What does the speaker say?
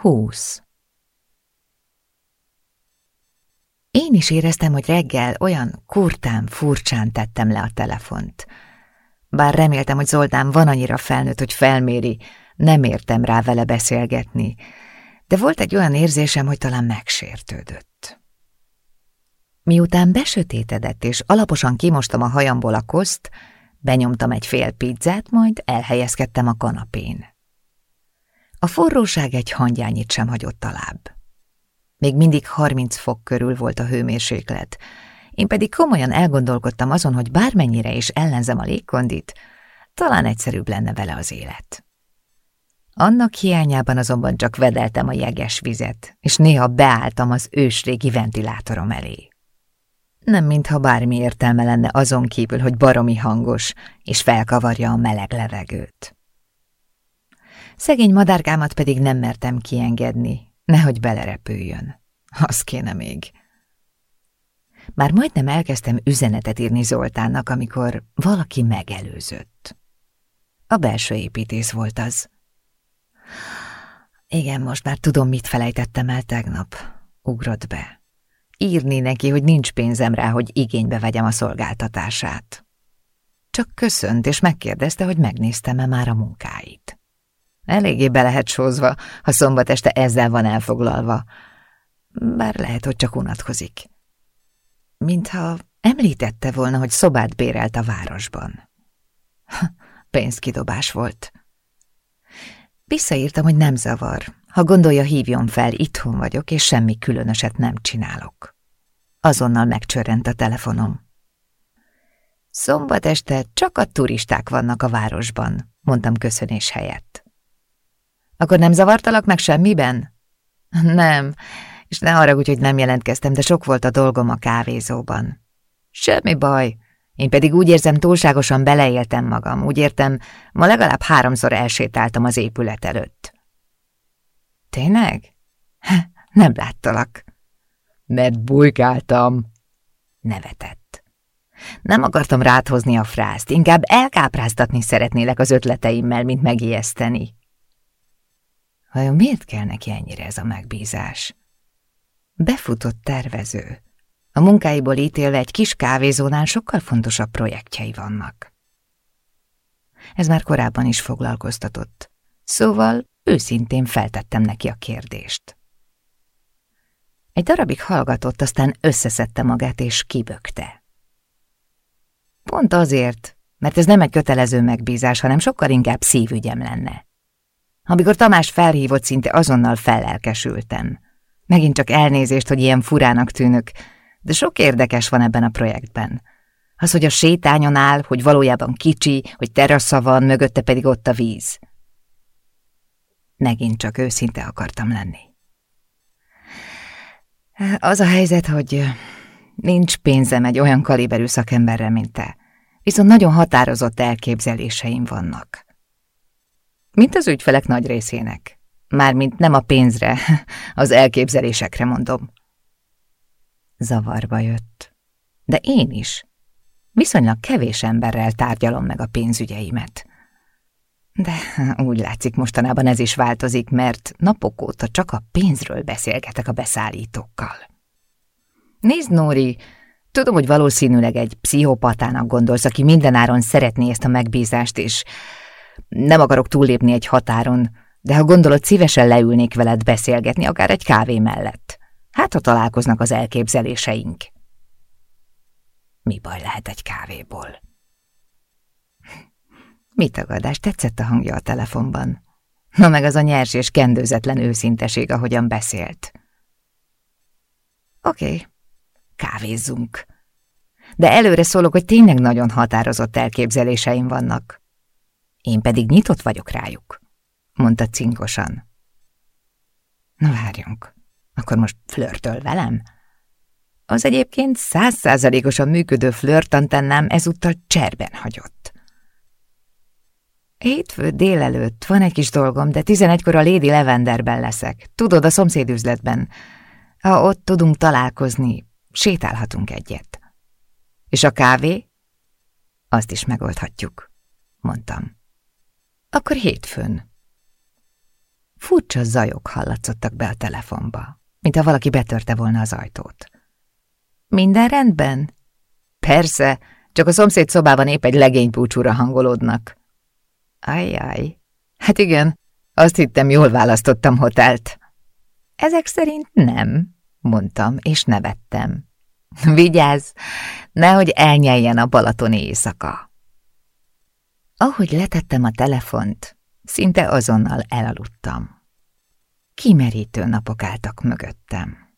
Húsz. Én is éreztem, hogy reggel olyan kurtán, furcsán tettem le a telefont. Bár reméltem, hogy Zoltán van annyira felnőtt, hogy felméri, nem értem rá vele beszélgetni, de volt egy olyan érzésem, hogy talán megsértődött. Miután besötétedett és alaposan kimostam a hajamból a koszt, benyomtam egy fél pizzát, majd elhelyezkedtem a kanapén. A forróság egy hangyányit sem hagyott alább. Még mindig 30 fok körül volt a hőmérséklet, én pedig komolyan elgondolkodtam azon, hogy bármennyire is ellenzem a légkondit, talán egyszerűbb lenne vele az élet. Annak hiányában azonban csak vedeltem a jeges vizet, és néha beálltam az ősrégi ventilátorom elé. Nem mintha bármi értelme lenne azon kívül, hogy baromi hangos, és felkavarja a meleg levegőt. Szegény madárkámat pedig nem mertem kiengedni, nehogy belerepüljön. Az kéne még. Már majdnem elkezdtem üzenetet írni Zoltánnak, amikor valaki megelőzött. A belső építész volt az. Igen, most már tudom, mit felejtettem el tegnap. Ugrott be. Írni neki, hogy nincs pénzem rá, hogy igénybe vegyem a szolgáltatását. Csak köszönt, és megkérdezte, hogy megnéztem-e már a munkáit. Eléggé be lehet sózva, ha szombat este ezzel van elfoglalva. Bár lehet, hogy csak unatkozik. Mintha említette volna, hogy szobát bérelt a városban. Pénzkidobás volt. Visszaírtam, hogy nem zavar. Ha gondolja, hívjon fel, itthon vagyok, és semmi különöset nem csinálok. Azonnal megcsörrent a telefonom. Szombat este csak a turisták vannak a városban, mondtam köszönés helyett. Akkor nem zavartalak meg semmiben? Nem, és ne haragudj, hogy nem jelentkeztem, de sok volt a dolgom a kávézóban. Semmi baj, én pedig úgy érzem, túlságosan beleéltem magam. Úgy értem, ma legalább háromszor elsétáltam az épület előtt. Tényleg? Nem láttalak. Mert bujkáltam. Nevetett. Nem akartam ráthozni a frászt, inkább elkápráztatni szeretnélek az ötleteimmel, mint megijeszteni. Vajon miért kell neki ennyire ez a megbízás? Befutott tervező. A munkáiból ítélve egy kis kávézónál sokkal fontosabb projektjei vannak. Ez már korábban is foglalkoztatott, szóval őszintén feltettem neki a kérdést. Egy darabig hallgatott, aztán összeszedte magát és kibökte. Pont azért, mert ez nem egy kötelező megbízás, hanem sokkal inkább szívügyem lenne. Amikor Tamás felhívott, szinte azonnal fellelkesültem. Megint csak elnézést, hogy ilyen furának tűnök, de sok érdekes van ebben a projektben. Az, hogy a sétányon áll, hogy valójában kicsi, hogy terasza van, mögötte pedig ott a víz. Megint csak őszinte akartam lenni. Az a helyzet, hogy nincs pénzem egy olyan kaliberű szakemberre, mint te, viszont nagyon határozott elképzeléseim vannak. Mint az ügyfelek nagy részének. Mármint nem a pénzre, az elképzelésekre mondom. Zavarba jött. De én is. Viszonylag kevés emberrel tárgyalom meg a pénzügyeimet. De úgy látszik mostanában ez is változik, mert napok óta csak a pénzről beszélgetek a beszállítókkal. Nézd, Nóri, tudom, hogy valószínűleg egy pszichopatának gondolsz, aki mindenáron szeretné ezt a megbízást, és nem akarok túllépni egy határon, de ha gondolod, szívesen leülnék veled beszélgetni, akár egy kávé mellett. Hát, ha találkoznak az elképzeléseink. Mi baj lehet egy kávéból? Mi tagadás, tetszett a hangja a telefonban. Na meg az a nyers és kendőzetlen őszinteség, ahogyan beszélt. Oké, okay, kávézzunk. De előre szólok, hogy tényleg nagyon határozott elképzeléseim vannak. Én pedig nyitott vagyok rájuk, mondta cinkosan. Na várjunk, akkor most flörtöl velem? Az egyébként százszázalékosan működő flörtantennám ezúttal cserben hagyott. Hétfő délelőtt van egy kis dolgom, de tizenegykor a Lady Levenderben leszek. Tudod, a szomszédüzletben. Ha ott tudunk találkozni, sétálhatunk egyet. És a kávé? Azt is megoldhatjuk, mondtam. Akkor hétfőn. Furcsa zajok hallatszottak be a telefonba, mintha valaki betörte volna az ajtót. Minden rendben? Persze, csak a szomszéd szobában épp egy legénybúcsúra hangolódnak. Ajjaj, hát igen, azt hittem, jól választottam hotelt. Ezek szerint nem, mondtam, és nevettem. Vigyázz, nehogy elnyeljen a balatoni éjszaka. Ahogy letettem a telefont, szinte azonnal elaludtam. Kimerítő napok álltak mögöttem.